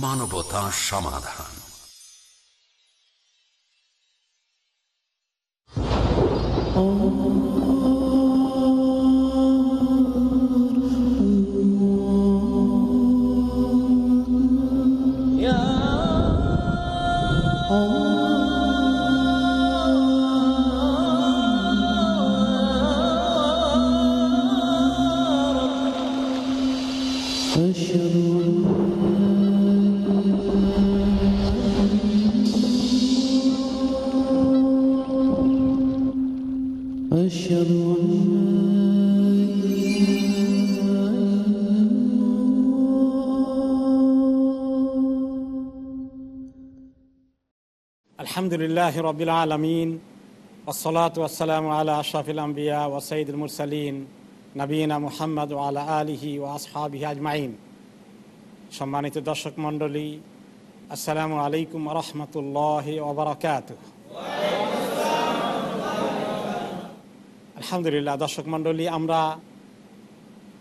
মানবতা সমাধান। আলহামদুলিল্লাহ রবিল আলমিন ওসলাত ওসালাম আল্লাহ আশাফিল আম্বিয়া ওসাইদুল মুরসালিন নবীনা মুহাম্মদ আলা আলহি ও আসহাবি আজমাইন। সম্মানিত দর্শক মণ্ডলী, আসসালামু আলাইকুম রহমতুল্লাহ ওবরাকাত আলহামদুলিল্লাহ দর্শক মণ্ডলী, আমরা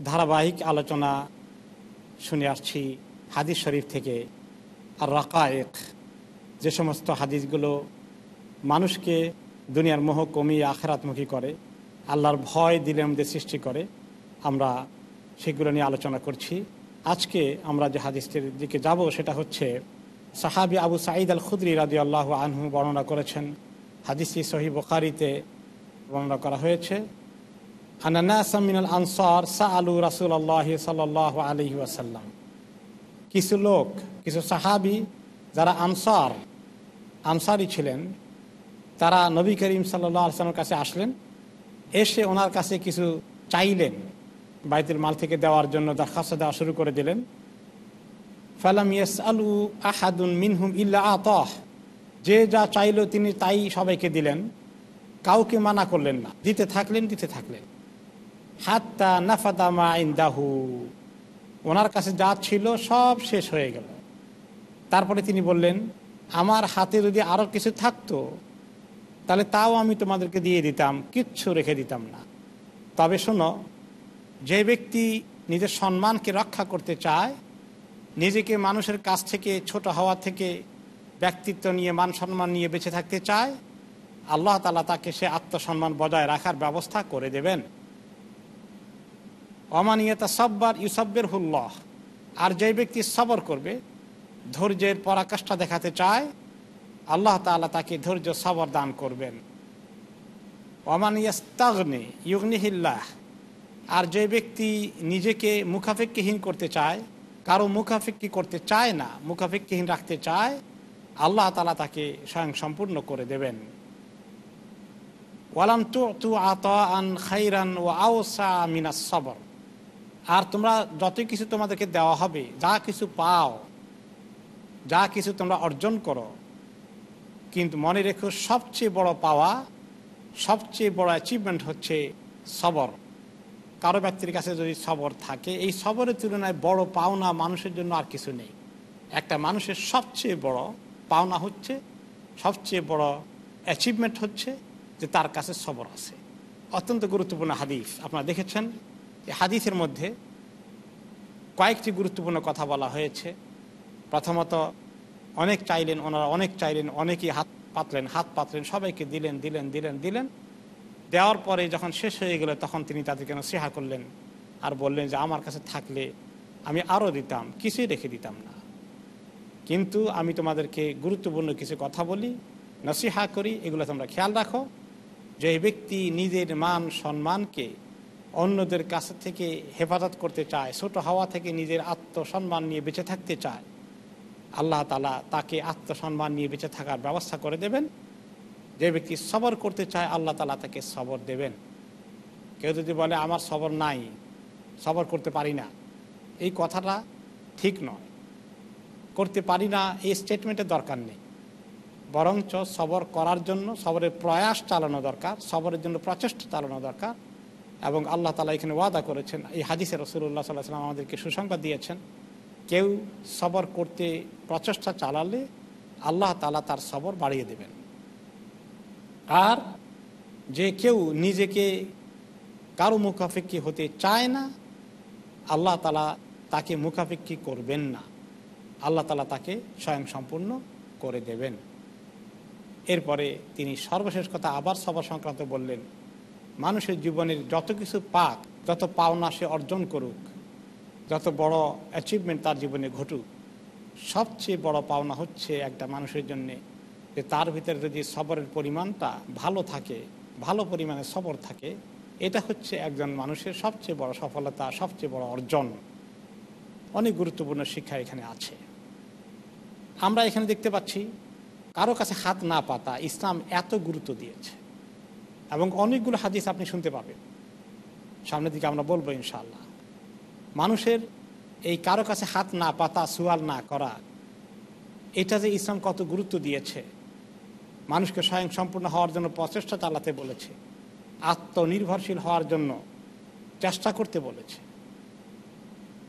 ধারাবাহিক আলোচনা শুনে আসছি হাদিস শরীফ থেকে আর রাকায়েক যে সমস্ত হাদিসগুলো মানুষকে দুনিয়ার মোহ কমিয়ে আখেরাতমুখী করে, আল্লাহর ভয় দিলে আমাদের সৃষ্টি করে, আমরা সেগুলো নিয়ে আলোচনা করছি। আজকে আমরা যে হাদিসটির দিকে যাব সেটা হচ্ছে সাহাবি আবু সাঈদ আল খুদ্রি রাজি আল্লাহ আনহু বর্ণনা করেছেন। হাদিসটি সহি বখারিতে বর্ণনা করা হয়েছে আনানাসামিনাল আনসার সা আলু রাসুল আল্লাহ সাল আলহি ওয়াসাল্লাম। কিছু লোক, কিছু সাহাবি, যারা আনসার আনসারি ছিলেন। তারা নবী করিম সাল্লাহ আসলামের কাছে আসলেন। এসে ওনার কাছে কিছু চাইলেন। বাইতুল মাল থেকে দেওয়ার জন্য দরখাস্ত দেওয়া শুরু করে দিলেন। ফালাম ইয়েস আলু আহাদুন মিনহুম ইল্লা আতহ। যে যা চাইল তিনি তাই সবাইকে দিলেন। কাউকে মানা করলেন না। দিতে থাকলেন দিতে থাকলেন। হাত্তা নাফাদা মা ইন্দাহু। ওনার কাছে যা ছিল সব শেষ হয়ে গেল। তারপরে তিনি বললেন আমার হাতে যদি আরও কিছু থাকতো, তাহলে তাও আমি তোমাদেরকে দিয়ে দিতাম, কিচ্ছু রেখে দিতাম না। তবে শোনো, যে ব্যক্তি নিজের সম্মানকে রক্ষা করতে চায়, নিজেকে মানুষের কাছ থেকে, ছোট হওয়া থেকে ব্যক্তিত্ব নিয়ে, মান সম্মান নিয়ে বেঁচে থাকতে চায়, আল্লাহ তালা তাকে সে আত্মসম্মান বজায় রাখার ব্যবস্থা করে দেবেন। অমানিয়তা সব্বার ইউসব্বের হুল্লাহ আর যে ব্যক্তি সবর করবে ধৈর্যের পরাকাষ্ঠা দেখাতে চায়, আল্লাহ তালা তাকে ধৈর্য সবর দান করবেন। অমান অমানিয়াস্তাগনে ইউগনিহিল্লাহ, আর যে ব্যক্তি নিজেকে মুখাফেক্ষিহীন করতে চায়, কারও মুখাফেক্ষি করতে চায় না মুখাফেক্ষিহীন রাখতে চায়, আল্লাহ তালা তাকে স্বয়ং সম্পূর্ণ করে দেবেন। ওয়ালাম তু তু আত আন খাইরান ও আওসা মিনাস সবর, আর তোমরা যতই কিছু তোমাদেরকে দেওয়া হবে, যা কিছু পাও যা কিছু তোমরা অর্জন করো, কিন্তু মনে রেখো সবচেয়ে বড় পাওয়া, সবচেয়ে বড় অ্যাচিভমেন্ট হচ্ছে সবর। কারও ব্যক্তির কাছে যদি সবর থাকে, এই সবরের তুলনায় বড় পাওনা মানুষের জন্য আর কিছু নেই। একটা মানুষের সবচেয়ে বড় পাওনা হচ্ছে, সবচেয়ে বড় অ্যাচিভমেন্ট হচ্ছে যে তার কাছে সবর আছে। অত্যন্ত গুরুত্বপূর্ণ হাদিস। আপনারা দেখেছেন, এই হাদিসের মধ্যে কয়েকটি গুরুত্বপূর্ণ কথা বলা হয়েছে। প্রথমত অনেক চাইলেন ওনারা, অনেক চাইলেন, অনেকেই হাত পাতলেন হাত পাতলেন, সবাইকে দিলেন দিলেন দিলেন দিলেন। দেওয়ার পরে যখন শেষ হয়ে গেল, তখন তিনি তাদেরকে নসিহা করলেন আর বললেন যে, আমার কাছে থাকলে আমি আরও দিতাম, কিছুই রেখে দিতাম না। কিন্তু আমি তোমাদেরকে গুরুত্বপূর্ণ কিছু কথা বলি, নসিহা করি, এগুলো তোমরা খেয়াল রাখো। যে ব্যক্তি নিজের মান, সম্মানকে অন্যদের কাছ থেকে হেফাজত করতে চায়, ছোট হাওয়া থেকে নিজের আত্মসম্মান নিয়ে বেঁচে থাকতে চায় আল্লাহ তালা তাকে আত্মসম্মান নিয়ে বেঁচে থাকার ব্যবস্থা করে দেবেন। যে ব্যক্তি সবর করতে চায়, আল্লাহ তালা তাকে সবর দেবেন। কেউ যদি বলে, আমার সবর নাই, সবর করতে পারি না, এই কথাটা ঠিক নয়। করতে পারি না, এই স্টেটমেন্টের দরকার নেই। বরঞ্চ সবর করার জন্য, সবরের প্রয়াস চালানো দরকার, সবরের জন্য প্রচেষ্টা চালানো দরকার। এবং আল্লাহ তালা এখানে ওয়াদা করেছেন, এই হাদিসে রসুল্লাহ সাল্লাহ সাল্লাম আমাদেরকে সুসংবাদ দিয়েছেন। কেউ সবর করতে প্রচেষ্টা চালালে আল্লাহ তালা তার সবর বাড়িয়ে দেবেন। আর যে কেউ নিজেকে কারও মুখাফিক্ষি হতে চায় না, আল্লাহ তালা তাকে মুখাফিক্ষি করবেন না। আল্লাহ তালা তাকে স্বয়ং সম্পূর্ণ করে দেবেন। এরপরে তিনি সর্বশেষ কথা আবার সবার সংক্রান্ত বললেন, মানুষের জীবনের যত কিছু পাক, যত পাওনা সে অর্জন করুক যত বড় অ্যাচিভমেন্ট তার জীবনে ঘটুক, সবচেয়ে বড় পাওনা হচ্ছে একটা মানুষের জন্যে যে তার ভিতরে যদি সবরের পরিমাণটা ভালো থাকে, ভালো পরিমাণে সবর থাকে, এটা হচ্ছে একজন মানুষের সবচেয়ে বড় সফলতা, সবচেয়ে বড় অর্জন। অনেক গুরুত্বপূর্ণ শিক্ষা এখানে আছে। আমরা এখানে দেখতে পাচ্ছি, কারও কাছে হাত না পাতা ইসলাম এত গুরুত্ব দিয়েছে এবং অনেকগুলো হাদিস আপনি শুনতে পাবেন। সামনের দিকে আমরা বলব ইনশাল্লাহ মানুষের এই কারও কাছে হাত না পাতা, সুয়াল না করা, এটা যে ইসলাম কত গুরুত্ব দিয়েছে, মানুষকে স্বয়ং সম্পূর্ণ হওয়ার জন্য প্রচেষ্টা চালাতে বলেছে, আত্মনির্ভরশীল হওয়ার জন্য চেষ্টা করতে বলেছে।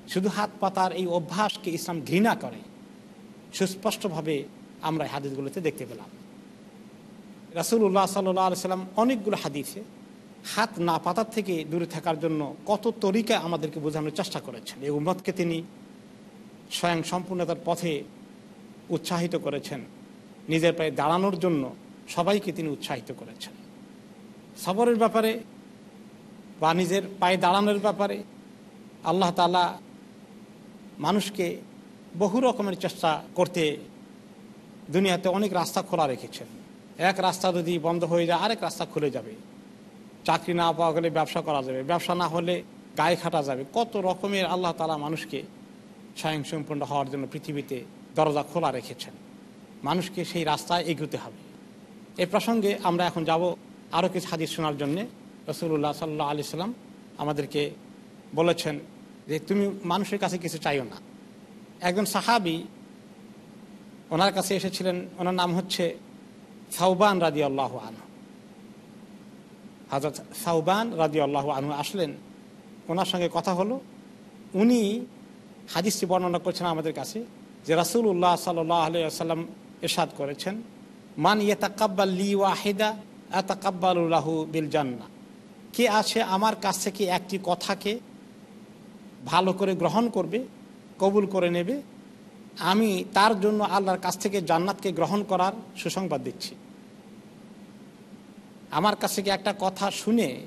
শুধু হাত পাতার এই অভ্যাসকে ইসলাম ঘৃণা করে, সুস্পষ্টভাবে আমরা হাদিসগুলোতে দেখতে পেলাম। রাসুল্লাহ সাল্লাহ সাল্লাম অনেকগুলো হাদিসে হাত না পাতার থেকে দূরে থাকার জন্য কত তরিকা আমাদেরকে বোঝানোর চেষ্টা করেছেন। এই উম্মতকে তিনি স্বয়ং সম্পূর্ণতার পথে উৎসাহিত করেছেন। নিজের পায়ে দাঁড়ানোর জন্য সবাইকে তিনি উৎসাহিত করেছেন। সবরের ব্যাপারে বা নিজের পায়ে দাঁড়ানোর ব্যাপারে আল্লাহ তালা মানুষকে বহু রকমের চেষ্টা করতে দুনিয়াতে অনেক রাস্তা খোলা রেখেছেন। এক রাস্তা যদি বন্ধ হয়ে যায়, আরেক রাস্তা খুলে যাবে। চাকরি না পাওয়া গেলে ব্যবসা করা যাবে। ব্যবসা না হলে গায়ে খাটা যাবে। কত রকমের আল্লাহ তালা মানুষকে স্বয়ংসম্পূর্ণ হওয়ার জন্য পৃথিবীতে দরজা খোলা রেখেছেন। মানুষকে সেই রাস্তায় এগোতে হবে। এ প্রসঙ্গে আমরা এখন যাব আরও কিছু হাদিস শোনার জন্যে। রসুল্লাহ সাল্লাহ আলি সাল্লাম আমাদেরকে বলেছেন যে, তুমি মানুষের কাছে কিছু চাইও না। একজন সাহাবি ওনার কাছে এসেছিলেন। ওনার নাম হচ্ছে সাউবান রাজি আল্লাহ আনহু। হাজরত সাউবান রাজি আল্লাহ আনহু আসলেন। ওনার সঙ্গে কথা হলো। উনি হাদিসটি বর্ণনা করছেন আমাদের কাছে যে রাসুল্লাহ সাল্লাহ আলিয়াল্লাম এরশাদ করেছেন, মান ইয়েতাকাব্বাল লি ওয়াহিদা এতাকাব্বালুল্লাহু বিল জান্না কে আছে আমার কাছ থেকে একটি কথাকে ভালো করে গ্রহণ করবে, কবুল করে নেবে? আমি তার জন্য আল্লাহর কাছ থেকে জান্নাতকে গ্রহণ করার সুসংবাদ দিচ্ছি। আমার কাছ থেকে একটা কথা শুনে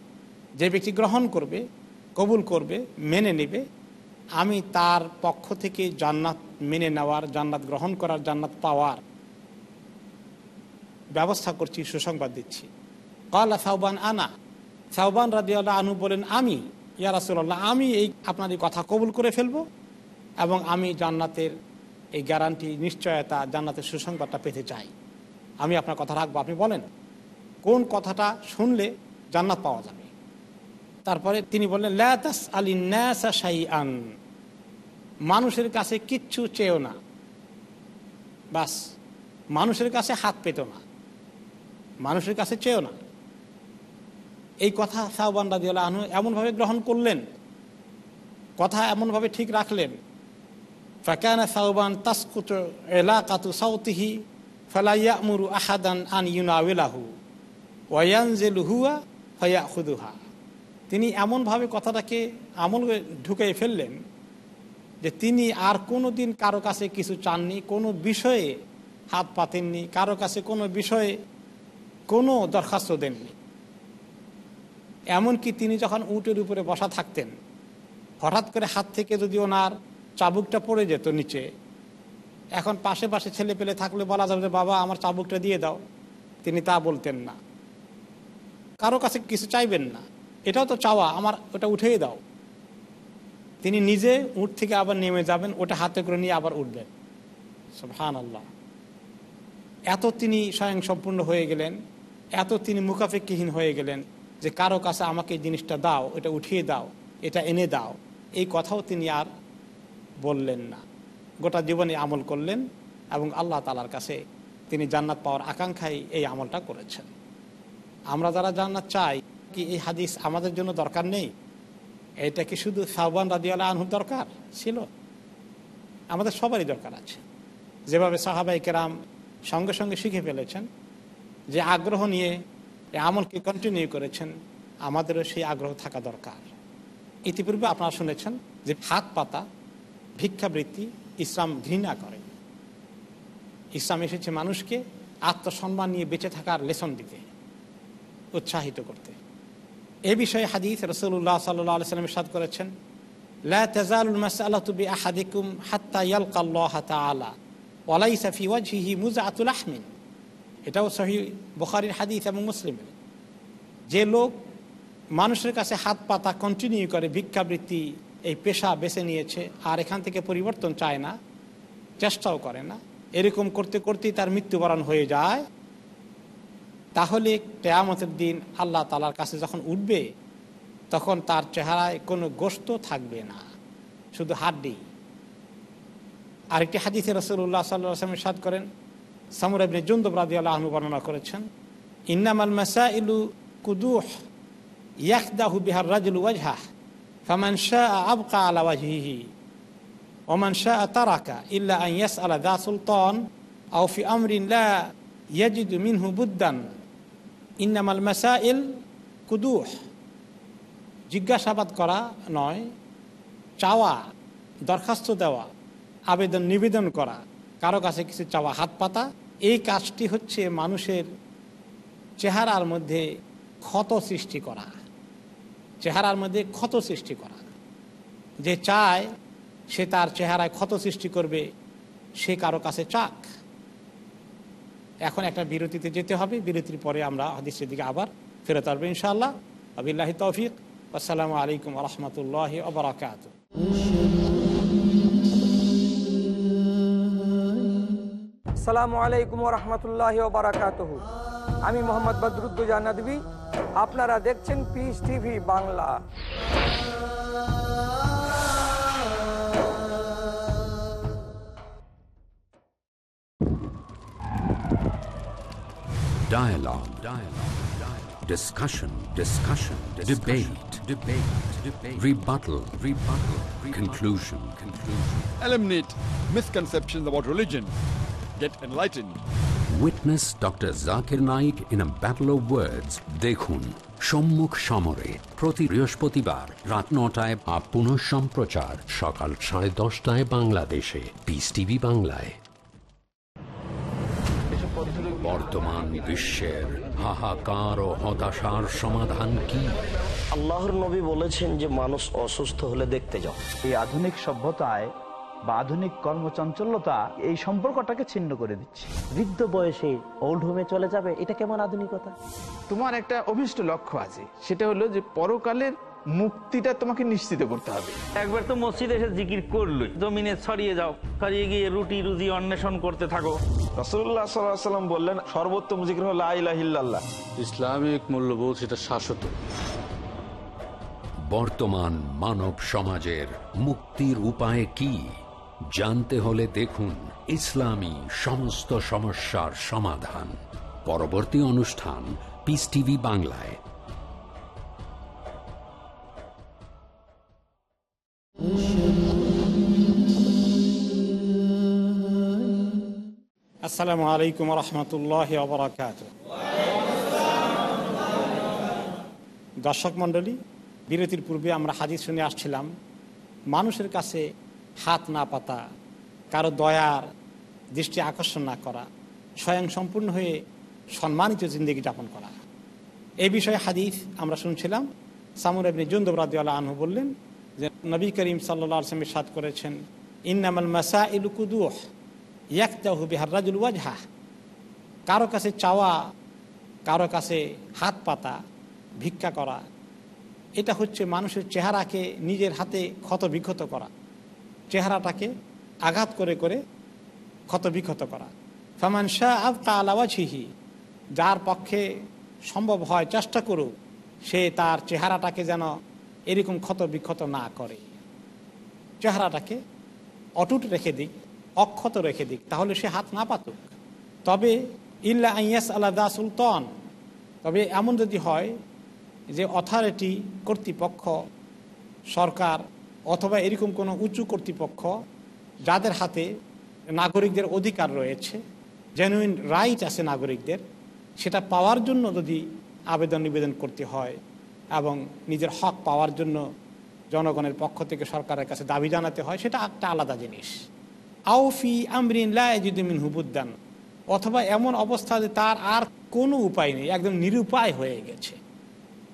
যে ব্যক্তি গ্রহণ করবে, কবুল করবে, মেনে নেবে, আমি তার পক্ষ থেকে জান্নাত মেনে নেওয়ার, জান্নাত গ্রহণ করার, জান্নাত পাওয়ার ব্যবস্থা করছি, সুসংবাদ দিচ্ছি। কলা সাহবান আনা সাহবান রাজিউল্লাহ আনু বলেন, আমি, ইয়া রাসুল্লাহ আমি এই আপনার এই কথা কবুল করে ফেলব এবং আমি জান্নাতের এই গ্যারান্টি নিশ্চয়তা, জান্নাতের সুসংবাদটা পেতে চাই। আমি আপনার কথা রাখব, আপনি বলেন। কোন কথাটা শুনলে জান্নাত পাওয়া যাবে? তারপরে তিনি বললেন ল্যাতাস আলী ন্যাসা শাই আন মানুষের কাছে কিচ্ছু চেয়েও না। বাস, মানুষের কাছে হাত পেত না। মানুষের কাছে চেয়েও না। এই কথা সাহবান রাজিউল্লাহ আনহু এমনভাবে গ্রহণ করলেন, কথা এমনভাবে ঠিক রাখলেন, ফাকানা সাহবান তাসকুত এলাকাতু সাউতিহি ফালাইয়ামুরু আহাদান আন ইউনাওয়েলাহু ওয়ানজেল হুয়া ফয়া খুদুহা তিনি এমনভাবে কথাটাকে আমল ঢুকিয়ে ফেললেন যে তিনি আর কোনো দিন কারও কাছে কিছু চাননি, কোনো বিষয়ে হাত পাতেননি, কারও কাছে কোনো বিষয়ে কোনো দরখাস্ত দেননি। এমনকি তিনি যখন উটের উপরে বসা থাকতেন, হঠাৎ করে হাত থেকে যদি ওনার চাবুকটা পড়ে যেত নিচে, এখন পাশে পাশে ছেলে পেলে থাকলে বলা যাবে যে, বাবা, আমার চাবুকটা দিয়ে দাও। তিনি তা বলতেন না। কারও কাছে কিছু চাইবেন না। এটাও তো চাওয়া, আমার ওটা উঠেই দাও। তিনি নিজে উঠ থেকে আবার নেমে যাবেন, ওটা হাতে করে নিয়ে আবার উঠবেন। হান আল্লাহ এত তিনি স্বয়ং সম্পূর্ণ হয়ে গেলেন, এত তিনি মুখাফেক্ষিহীন হয়ে গেলেন যে কারও কাছে আমাকে জিনিসটা দাও, এটা উঠিয়ে দাও, এটা এনে দাও। এই কথাও তিনি আর বললেন না। গোটা জীবনে আমল করলেন এবং আল্লাহ তালার কাছে তিনি জান্নাত পাওয়ার আকাঙ্ক্ষায় এই আমলটা করেছেন। আমরা যারা জান্নাত চাই, কি এই হাদিস আমাদের জন্য দরকার নেই? এটা কি শুধু সাহবান রাজিয়াল আনহুর দরকার? ছিল। আমাদের সবারই দরকার আছে। যেভাবে সাহাবাই কেরাম সঙ্গে সঙ্গে শিখে ফেলেছেন যে আগ্রহ নিয়ে এই আমলকে কন্টিনিউ করেছেন, আমাদেরও সেই আগ্রহ থাকা দরকার। ইতিপূর্বে আপনারা শুনেছেন যে হাত পাতা, ভিক্ষাবৃত্তি, ইসলাম ঘৃণা করে। ইসলাম এসেছে মানুষকে আত্মসম্মান নিয়ে বেঁচে থাকার লেসন দিতে। উৎসাহিত করতে। এ বিষয়ে হাদিস রসুল্লাহ সাল্লাহ সাদ করেছেন এটাও সহি বুখারীর হাদিস এবং মুসলিমের। যে লোক মানুষের কাছে হাত পাতা কন্টিনিউ করে ভিক্ষাবৃত্তি, এই পেশা বেছে নিয়েছে আর এখান থেকে পরিবর্তন চায় না, চেষ্টাও করে না, এরকম করতে করতেই তার মৃত্যুবরণ হয়ে যায়। তাহলে কেয়ামতের দিন আল্লাহ তালার কাছে যখন উঠবে, তখন তার চেহারায় কোনো গোস্ত থাকবে না, শুধু হাড্ডি। আরেকটি হাদিসে রসুল্লাহ সাল্লামের সাদ করেন সামুরাবিন জুন্দব রাজি আল্লাহ বর্ণনা করেছেন, ইন্নামাল মাসা ইলু কুদুহ ইয়াকদাহু বিহার রাজুল ওয়াজহা ফামান শাহ আবকা আলা ওয়াজহিহি ওমান শাহ তারাকা ইল্লা আন ইয়াস আলা দা সুলতান, আও ফি আমরিন লা ইয়াজিদু মিনহু বুদ্দান। ইন্নামাল মাসাইল কুদুহ। জিজ্ঞাসাবাদ করা নয়, চাওয়া, দরখাস্ত দেওয়া, আবেদন, নিবেদন করা, কারও কাছে কিছু চাওয়া, হাত পাতা। এই কাজটি হচ্ছে মানুষের চেহারার মধ্যে ক্ষত সৃষ্টি করা। চেহারার মধ্যে ক্ষত সৃষ্টি করা। যে চায়, সে তার চেহারায় ক্ষত সৃষ্টি করবে, সে কারও কাছে চাক। এখন একটা বিরতিতে যেতে হবে। বিরতির পরে আমরা হাদিসের দিকে আবার ফেরত আসব ইনশাআল্লাহ। আবিল্লাহি তৌফিক। আসসালামু আলাইকুম রহমতুল্লাহ ওবরাকাত আসসালামু আলাইকুম রহমতুল্লাহ বারাকাত আমি মোহাম্মদ বদরুদ্দুজা নদী আপনারা দেখছেন Peace TV Bangla. Dialogue. Dialogue. Dialogue. Discussion. Discussion. Debate. Debate. Debate. Rebuttal. Rebuttal. Conclusion. Conclusion. eliminate misconceptions about religion. Get enlightened. Witness Dr. Zakir Naik in a battle of words. দেখুন সম্মুখ সমরে প্রতি বৃহস্পতিবার রাত নটায় বা পুনঃ সম্প্রচার সকাল সাড়ে দশটায় বাংলাদেশে পিস টিভি বাংলায় বর্তমান বিশ্বের হাহাকার ও হতাশার সমাধান কি? আল্লাহর নবী বলেছেন যে মানুষ অসুস্থ হলে দেখতে যাও। এই আধুনিক সভ্যতায় বা আধুনিক কর্মচঞ্চলতা এই সম্পর্কটাকে ছিন্ন করে দিচ্ছে। বৃদ্ধ বয়সে ওল্ড হোমে চলে যাবে এটা কেমন আধুনিকতা? তোমার একটা অভিষ্ট লক্ষ্য আছে সেটা হলো যে পরকালের মুক্তিটা তোমাকে নিশ্চিত করতে হবে। একবার তো মসজিদ এসে জিকির করল জমিনে ছড়িয়ে যাও ছড়িয়ে গিয়ে রুটি রুজি অন্বেষণ করতে থাকো। রসুল্লাহ সাল্লাম বললেন সর্বোত্তম জিকির হল ইসলামিক মূল্যবোধ সেটা শাশ্বত। বর্তমান মানব সমাজের মুক্তির উপায় কি? জানতে হলে দেখুন ইসলামী সমস্ত সমস্যার সমাধান। পরবর্তী অনুষ্ঠান পিস টিভি বাংলায়। আসসালামু আলাইকুম রহমতুল্লাহ অবরাকাত দর্শক মণ্ডলী, বিরতির পূর্বে আমরা হাজির শুনে আসছিলাম, মানুষের কাছে হাত না পাতা, কারও দয়ার দৃষ্টি আকর্ষণ না করা, স্বয়ং সম্পূর্ণ হয়ে সম্মানিত জিন্দগি যাপন করা। এই বিষয়ে হাদিস আমরা শুনছিলাম, সামুর আবনি জুন্দব আনহু বললেন যে, নবী করিম সাল্লা আসলামের সাদ করেছেন, ইন্নামাল মাসা ইলুকুদুহ ইয়াকতাহু বিহার রাজুল ওয়াজহা। কারও কাছে চাওয়া, কারও কাছে হাত পাতা, ভিক্ষা করা, এটা হচ্ছে মানুষের চেহারাকে নিজের হাতে ক্ষত বিক্ষত করা, চেহারাটাকে আঘাত করে করে ক্ষত বিক্ষত করা। ফামান শাহ আবকা আলাওয়াছিহি যার পক্ষে সম্ভব হয় চেষ্টা করুক, সে তার চেহারাটাকে যেন এরকম ক্ষত বিক্ষত না করে। চেহারাটাকে অটুট রেখে দিক অক্ষত রেখে দিক, তাহলে সে হাত না পাতুক। তবে ইল্লা আইয়াস আলাদা সুলতান, তবে এমন যদি হয় যে অথরিটি কর্তৃপক্ষ, সরকার অথবা এরকম কোনো উঁচু কর্তৃপক্ষ যাদের হাতে নাগরিকদের অধিকার রয়েছে জেনুইন রাইট আছে নাগরিকদের, সেটা পাওয়ার জন্য যদি আবেদন নিবেদন করতে হয় এবং নিজের হক পাওয়ার জন্য জনগণের পক্ষ থেকে সরকারের কাছে দাবি জানাতে হয়, সেটা একটা আলাদা জিনিস। আউফি আমরিন লাজুদ্দিন হুবুদ্দান অথবা এমন অবস্থা যে তার আর কোনো উপায় নেই, একদম নিরুপায় হয়ে গেছে।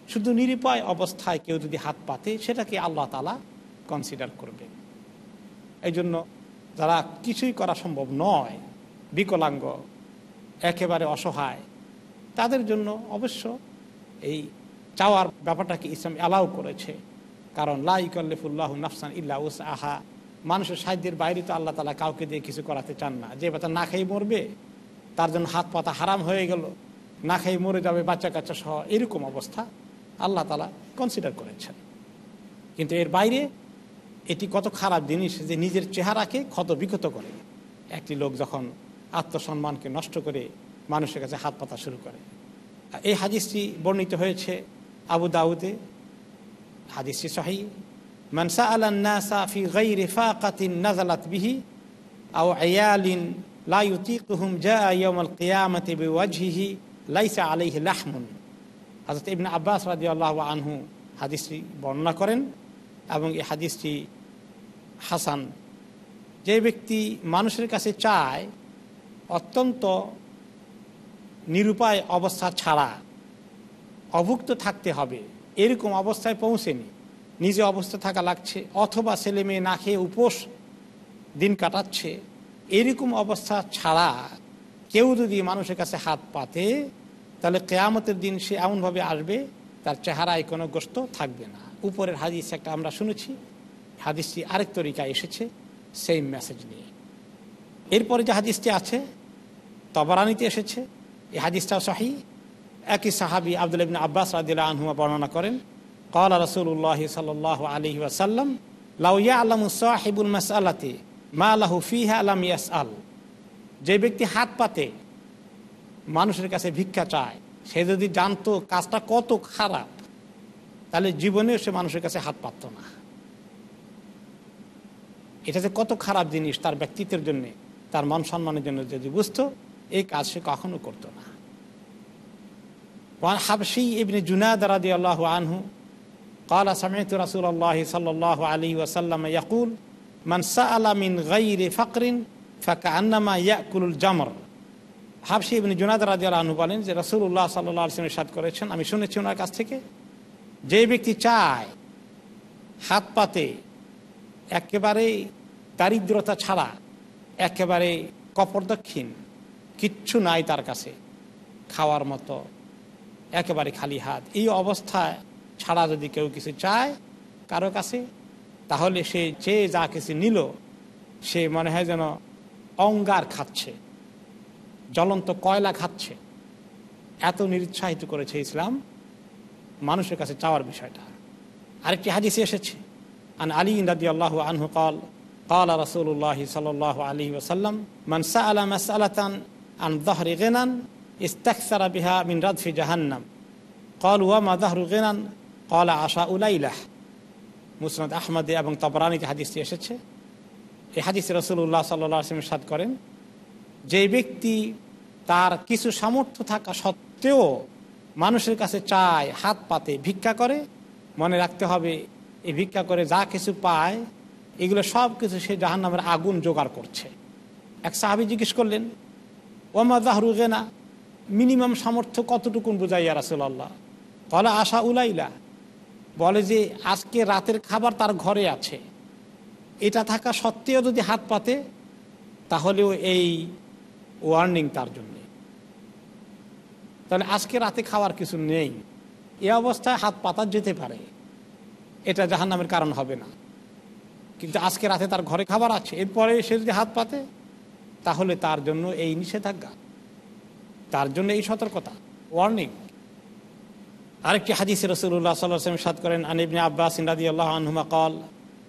শুধু নিরুপায় অবস্থায় কেউ যদি হাত পাতে, সেটাকে আল্লাহ তালা কনসিডার করবে। এই জন্য যারা কিছুই করা সম্ভব নয়, বিকলাঙ্গ, একেবারে অসহায়, তাদের জন্য অবশ্য এই চাওয়ার ব্যাপারটাকে ইসলাম অ্যালাউ করেছে। কারণ লাইকল্লিফুল্লাহ নাফসান ইল্লা উস আহা মানুষের সাহায্যের বাইরে তো আল্লাহ তালা কাউকে দিয়ে কিছু করাতে চান না। যে বাচ্চা না খেয়ে মরবে, তার জন্য হাত পাতা হারাম হয়ে গেল, না খেয়ে মরে যাবে বাচ্চা কাচ্চা সহ এরকম অবস্থা আল্লাহ তালা কনসিডার করেছেন। কিন্তু এর বাইরে এটি কত খারাপ জিনিস যে নিজের চেহারাকে ক্ষত বিক্ষত করে। একটি লোক যখন আত্মসম্মানকে নষ্ট করে মানুষের কাছে হাত পাতা শুরু করে। এই হাদিসটি বর্ণিত হয়েছে আবু দাউদে। হাদিসটি সহি। মানসা আলান্নাসা ফি গাইরে ফাকাতিন নাজালাত বিহি আও আয়ালিন লা ইউতিকুহুম জা ইয়াউমাল কিয়ামাতি বিওয়াজহিহি লাইসা আলাইহি লাহমুন আব্বাস রাদিয়াল্লাহু আনহু হাদিসটি বর্ণনা করেন এবং এই হাদিসটি হাসান। যে ব্যক্তি মানুষের কাছে চায় অত্যন্ত নিরুপায় অবস্থা ছাড়া অভুক্ত থাকতে হবে, এরকম অবস্থায় পৌঁছেনি নিজে অবস্থা থাকা লাগছে, অথবা ছেলে মেয়ে না খেয়ে উপোস দিন কাটাচ্ছে, এরকম অবস্থা ছাড়া কেউ যদি মানুষের কাছে হাত পাতে, তাহলে কেয়ামতের দিন সে এমনভাবে আসবে, তার চেহারায় কোনো গোস্ত থাকবে না। উপরের হাদিস একটা আমরা শুনেছি, হাদিসটি আরেক তরিকায় এসেছে সেই মেসেজ নিয়ে। এরপরে যে হাদিসটি আছে, তবরানিতে এসেছে, এই হাদিসটাও সহি, একই সাহাবি আব্দুল ইবিন আব্বাস রাদিল্লা আনহুমা বর্ণনা করেন কলা রসুল্লাহ সাল আলী ওয়াসাল্লাম লাউয়া আলম সাহিবুল মাসালাতে মা লাহু ফিহা আলাম ইয়াস আল যে ব্যক্তি হাত পাতে মানুষের কাছে ভিক্ষা চায় সে যদি জানতো কাজটা কত খারাপ তাহলে জীবনেও সে মানুষের কাছে হাত পাতত না এটা যে কত খারাপ জিনিস তার ব্যক্তিত্বের জন্য তার মান সম্মানের জন্য যদি বুঝতো এই কাজ সে কখনো করতো না وعن حبشي ابن جناد رضي الله عنه قال سمعت رسول الله صلى الله عليه وسلم يقول من سأل من غير فقر فكأنما يأكل الجمر হাবসি ইবনে জুনাদ রাজিয়াল আনহু বলেন যে রসুল্লাহ সাল্লাহ আলসিমের সাদ করেছেন আমি শুনেছি ওনার কাছ থেকে যে ব্যক্তি চায় হাত পাতে একেবারে দারিদ্রতা ছাড়া একেবারে কপরদক্ষিণ কিচ্ছু নাই তার কাছে খাওয়ার মতো একেবারে খালি হাত এই অবস্থায় ছাড়া যদি কেউ কিছু চায় কারো কাছে তাহলে সে যে যা কিছু নিল সে মনে হয় যেন অঙ্গার খাচ্ছে জ্বলন্ত কয়লা খাচ্ছে এত নিরুৎসাহিত করেছে ইসলাম মানুষের কাছে চাওয়ার বিষয়টা আরেকটি হাদিসে এসেছে আন আলী রাদি আল্লাহ আনহু কল قال رسول الله صلى الله عليه وسلم من سأل مسألة عن ظهر غنى استكثر بها من ردف جهنم قال وما ظهر غنى কলা আশা উলাইলাহ মুসনাদ আহমদে এবং তবরানিতে হাদিসটি এসেছে। এই হাদিসে রসুল্লাহ সাল্লাহ আসলাম সাদ করেন, যে ব্যক্তি তার কিছু সামর্থ্য থাকা সত্ত্বেও মানুষের কাছে চায় হাত পাতে ভিক্ষা করে, মনে রাখতে হবে এই ভিক্ষা করে যা কিছু পায়, এগুলো সব কিছু সে জাহান নামের আগুন জোগাড় করছে। এক সাহাবি জিজ্ঞেস করলেন, ওমা জাহরুগেনা মিনিমাম সামর্থ্য কতটুকুন বুঝাইয়া রাসুল্লাহ কলা আশা উলাইলা। বলে যে আজকে রাতের খাবার তার ঘরে আছে। এটা থাকা সত্ত্বেও যদি হাত পাতে, তাহলেও এই ওয়ার্নিং তার জন্য। তাহলে আজকে রাতে খাওয়ার কিছু নেই। এ অবস্থায় হাত পাতা যেতে পারে। এটা জাহান নামের কারণ হবে না। কিন্তু আজকে রাতে তার ঘরে খাবার আছে। এরপরে সে যদি হাত পাতে, তাহলে তার জন্য এই নিষেধাজ্ঞা। তার জন্য এই সতর্কতা। ওয়ার্নিং আরেকটি হাদিস রসুল্লাহ সাল্লাম সাদ করেন আনিবনে আব্বাস ইন্দাদি আল্লাহ আনহুমা কল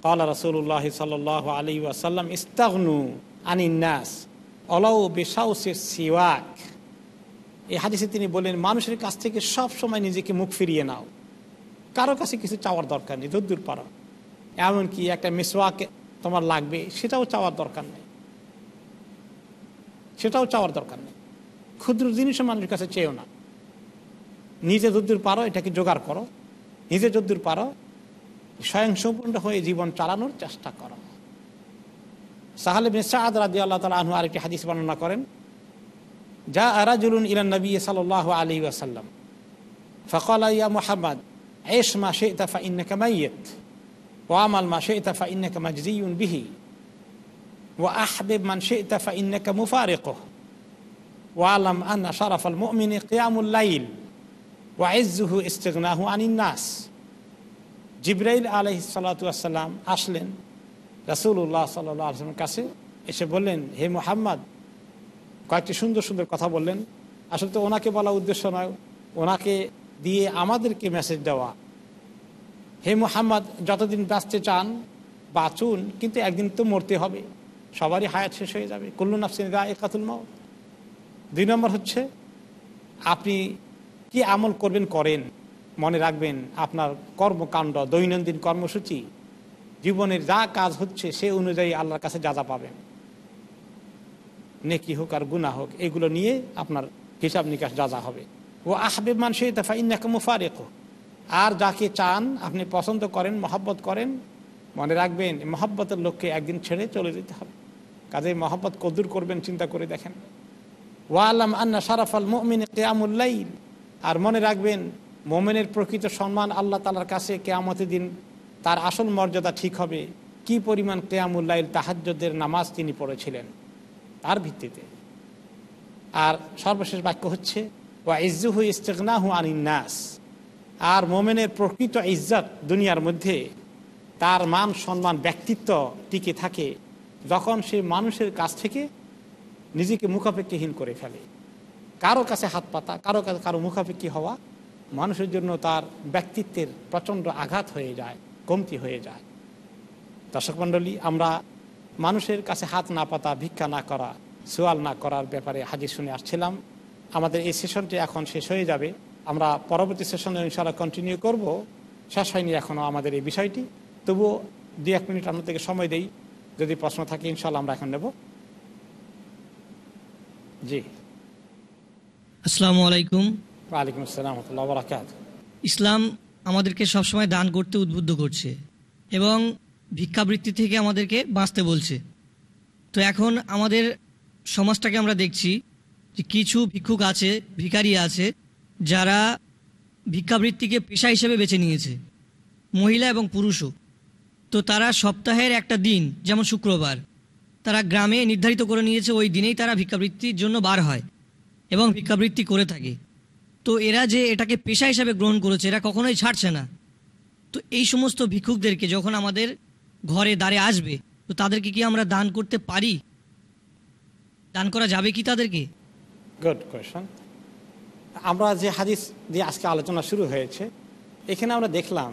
কল রসুল্লাহ সাল আলী ওয়াসাল্লাম, ইস্তাগনু আনিন্নাস অলাউ বেসাউসের সিওয়াক। এই হাদিসে তিনি বলেন, মানুষের কাছ থেকে সব সময় নিজেকে মুখ ফিরিয়ে নাও। কারও কাছে কিছু চাওয়ার দরকার নেই দূর দূর পারো। এমনকি একটা মিসওয়াকে তোমার লাগবে, সেটাও চাওয়ার দরকার নেই। সেটাও চাওয়ার দরকার নেই। ক্ষুদ্র জিনিসও মানুষের কাছে চেয়েও না। নিজে যদ্দূর পারো, এটাকে জোগাড় করো। নিজে যদ্দূর পারো স্বয়ং সম্পূর্ণ হয়ে জীবন চালানোর চেষ্টা করো। সাহালে বিন সাদ রাজি আল্লাহ তালা আনহু আরেকটি হাদিস বর্ণনা করেন যা আরাজুলুন ইলান নবী সাল আলী ওয়াসাল্লাম, ফকল ইয়া মোহাম্মদ এস মা ইতাফা ইন্নাকা মাইয়ত ওয়ামাল মা শে ইতাফা ইন্নাকা মাজজিউন বিহি, ও আহবেব মান শে ইতাফা ইন্নাকা মুফারিকহ ওয়ালাম আন্না শরাফ আল মুমিন ওয়াইজুহু ইস্তেগনাহু আনিন নাস জিব্রাইল আলহ সাল্লাতাম আসলেন রাসুল্লাহ সাল্লাহ আসলামের কাছে, এসে বললেন, হে মোহাম্মদ, কয়েকটি সুন্দর সুন্দর কথা বললেন। আসলে তো ওনাকে বলা উদ্দেশ্য নয়, ওনাকে দিয়ে আমাদেরকে মেসেজ দেওয়া। হে মোহাম্মদ, যতদিন বাঁচতে চান, বাঁচুন, কিন্তু একদিন তো মরতে হবে। সবারই হায়াত শেষ হয়ে যাবে। কুল্লু নাফসিন গা একাতুল মাও দুই নম্বর হচ্ছে, আপনি কি আমল করবেন, করেন? মনে রাখবেন, আপনার কর্মকাণ্ড, দৈনন্দিন কর্মসূচি, জীবনের যা কাজ হচ্ছে, সে অনুযায়ী আল্লাহর কাছে যা যা পাবেন। নেকি হোক আর গুণা হোক, এগুলো নিয়ে আপনার হিসাব নিকাশ যা যা হবে। ও আহবে মান সেই দফা ইন্নাকে মুফারেক। আর যাকে চান, আপনি পছন্দ করেন, মহব্বত করেন, মনে রাখবেন, মহব্বতের লোককে একদিন ছেড়ে চলে যেতে হবে। কাজে মহব্বত কদুর করবেন, চিন্তা করে দেখেন। ওয়া ওয়ালাম আন্না সারাফাল মমিন কেয়ামুল্লাইল আর মনে রাখবেন, মোমেনের প্রকৃত সম্মান আল্লাহ তালার কাছে কেয়ামতের দিন তার আসল মর্যাদা ঠিক হবে। কি পরিমাণ কেয়ামুল্লাইল তাহাজ্যদের নামাজ তিনি পড়েছিলেন, তার ভিত্তিতে। আর সর্বশেষ বাক্য হচ্ছে, ওয়া ইজ্জুহু ইস্তেগনাহু আনিন্নাস আর মোমেনের প্রকৃত ইজ্জত দুনিয়ার মধ্যে তার মান, সম্মান, ব্যক্তিত্ব টিকে থাকে, যখন সে মানুষের কাছ থেকে নিজেকে মুখাপেক্ষিহীন করে ফেলে। কারও কাছে হাত পাতা, কারও কাছে কারও মুখাপেক্ষি হওয়া, মানুষের জন্য তার ব্যক্তিত্বের প্রচণ্ড আঘাত হয়ে যায়, কমতি হয়ে যায়। দর্শক মণ্ডলী, আমরা মানুষের কাছে হাত না পাতা, ভিক্ষা না করা, সোয়াল না করার ব্যাপারে হাজির শুনে আসছিলাম। আমাদের এই সেশনটি এখন শেষ হয়ে যাবে। আমরা পরবর্তী সেশনে ইনশাল্লাহ কন্টিনিউ করব। শেষ হয়নি এখনও আমাদের এই বিষয়টি। তবুও দু এক মিনিট আমরা থেকে সময় দেই। যদি প্রশ্ন থাকে ইনশাল্লাহ আমরা এখন নেব। জি। আসসালামু আলাইকুম। ওয়ালাইকুম আসসালাম বরাকাত ইসলাম আমাদেরকে সবসময় দান করতে উদ্বুদ্ধ করছে এবং ভিক্ষাবৃত্তি থেকে আমাদেরকে বাঁচতে বলছে। তো এখন আমাদের সমাজটাকে আমরা দেখছি যে কিছু ভিক্ষুক আছে ভিখারি আছে যারা ভিক্ষাবৃত্তিকে পেশা হিসেবে বেছে নিয়েছে মহিলা এবং পুরুষও। তো তারা সপ্তাহের একটা দিন যেমন শুক্রবার তারা গ্রামে নির্ধারিত করে নিয়েছে ওই দিনেই তারা ভিক্ষাবৃত্তির জন্য বার হয়। এবং ভিক্ষাবৃত্তি করে থাকে। তো এরা যে এটাকে পেশা হিসাবে গ্রহণ করেছে, এরা কখনোই ছাড়ছে না। তো এই সমস্ত ভিক্ষুকদেরকে যখন আমাদের ঘরে দাঁড়ে আসবে, তো তাদেরকে কি আমরা দান করতে পারি? দান করা যাবে কি তাদেরকে? গুড কোয়েশন আমরা যে হাদিস দিয়ে আজকে আলোচনা শুরু হয়েছে, এখানে আমরা দেখলাম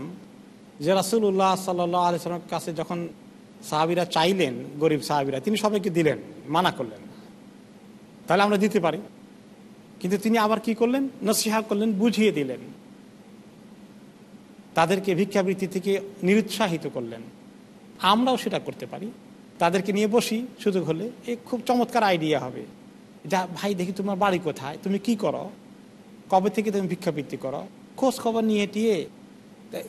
যে রাসুল্লাহ সাল্লাহ আলিয়ার কাছে যখন সাহাবিরা চাইলেন, গরিব সাহাবিরা, তিনি সবাইকে দিলেন, মানা করলেন। তাহলে আমরা দিতে পারি। কিন্তু তিনি আবার কি করলেন? নসিহা করলেন, বুঝিয়ে দিলেন। তাদেরকে ভিক্ষাবৃত্তি থেকে নিরুৎসাহিত করলেন। আমরাও সেটা করতে পারি। তাদেরকে নিয়ে বসি সুযোগ হলে। এ খুব চমৎকার আইডিয়া হবে। যা, ভাই, দেখি তোমার বাড়ি কোথায়? তুমি কি করো? কবে থেকে তুমি ভিক্ষাবৃত্তি করো? খোঁজ খবর নিয়ে টিয়ে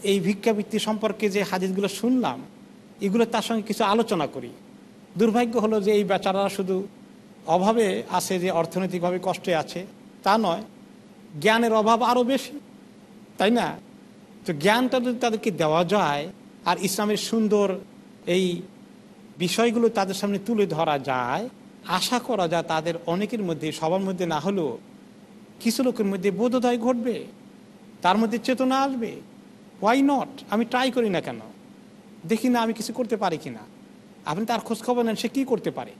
এই ভিক্ষাবৃত্তি সম্পর্কে যে হাদিসগুলো শুনলাম, এগুলো তার সঙ্গে কিছু আলোচনা করি। দুর্ভাগ্য হলো যে এই বেচারারা শুধু অভাবে আছে যে অর্থনৈতিকভাবে কষ্টে আছে। তা নয়, জ্ঞানের অভাব আরও বেশি, তাই না? তো জ্ঞানটা যদি তাদেরকে দেওয়া যায়, আর ইসলামের সুন্দর এই বিষয়গুলো তাদের সামনে তুলে ধরা যায়, আশা করা যায় তাদের অনেকের মধ্যে, সবার মধ্যে না হলেও কিছু লোকের মধ্যে বোধোদয় ঘটবে, তার মধ্যে চেতনা আসবে। ওয়াই নট আমি ট্রাই করি না কেন? দেখি না আমি কিছু করতে পারি কি না আপনি তার খোঁজখবর নেন, সে কী করতে পারে?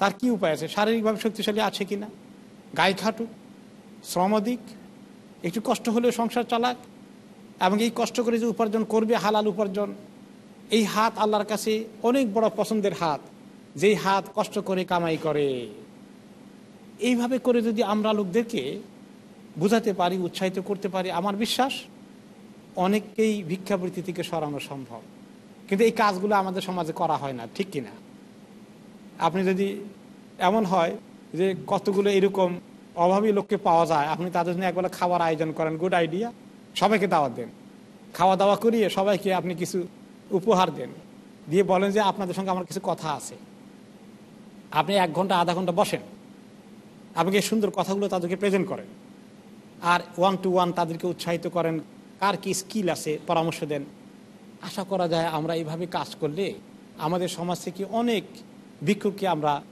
তার কি উপায় আছে? শারীরিকভাবে শক্তিশালী আছে কি না গায়ে খাটুক শ্রম দিক একটু কষ্ট হলেও সংসার চালাক, এবং এই কষ্ট করে যে উপার্জন করবে, হালাল উপার্জন, এই হাত আল্লাহর কাছে অনেক বড় পছন্দের হাত, যেই হাত কষ্ট করে কামাই করে। এইভাবে করে যদি আমরা লোকদেরকে বোঝাতে পারি, উৎসাহিত করতে পারি, আমার বিশ্বাস অনেককেই ভিক্ষাবৃত্তি থেকে সরানো সম্ভব। কিন্তু এই কাজগুলো আমাদের সমাজে করা হয় না, ঠিক কিনা? আপনি যদি এমন হয় যে কতগুলো এরকম অভাবী লোককে পাওয়া যায়। আপনি তাদের জন্য একবেলা খাবার আয়োজন করেন গুড আইডিয়া সবাইকে দাওয়াত দেন। খাওয়া দাওয়া করিয়ে সবাইকে আপনি কিছু উপহার দেন। দিয়ে বলেন যে আপনাদের সঙ্গে আমার কিছু কথা আছে। আপনি এক ঘণ্টা, আধা ঘণ্টা বসেন। আপনি এই সুন্দর কথাগুলো তাদেরকে প্রেজেন্ট করেন? আর ওয়ান টু ওয়ান তাদেরকে উৎসাহিত করেন, কার কি স্কিল আছে, পরামর্শ দেন। আশা করা যায় আমরা এইভাবে কাজ করলে আমাদের সমাজ থেকে অনেক ভিক্ষুককে আমরা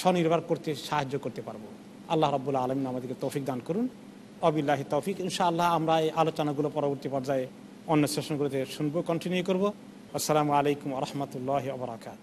স্বনির্ভর করতে সাহায্য করতে পারব। আল্লাহ রব্বুল্লা আলমিন আমাদেরকে তৌফিক দান করুন। অবিল্লাহি তৌফিক, ইনশাআল্লাহ আমরা এই আলোচনাগুলো পরবর্তী পর্যায়ে অন্য সেশনগুলোতে শুনব কন্টিনিউ করব। আসসালামু আলাইকুম রহমতুল্লাহ আবরাকাত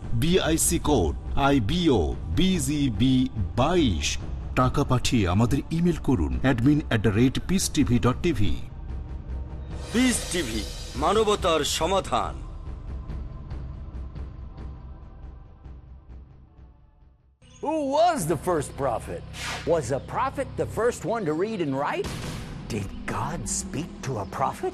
BIC code I BO BGB বাইশ টাকা পাঠিয়ে আমাদের ইমেল করুন admin at the rate Peace TV dot TV Peace TV মানবতার সমাধান Who was the first prophet? Was a prophet the first one to read and write? Did God speak to a prophet?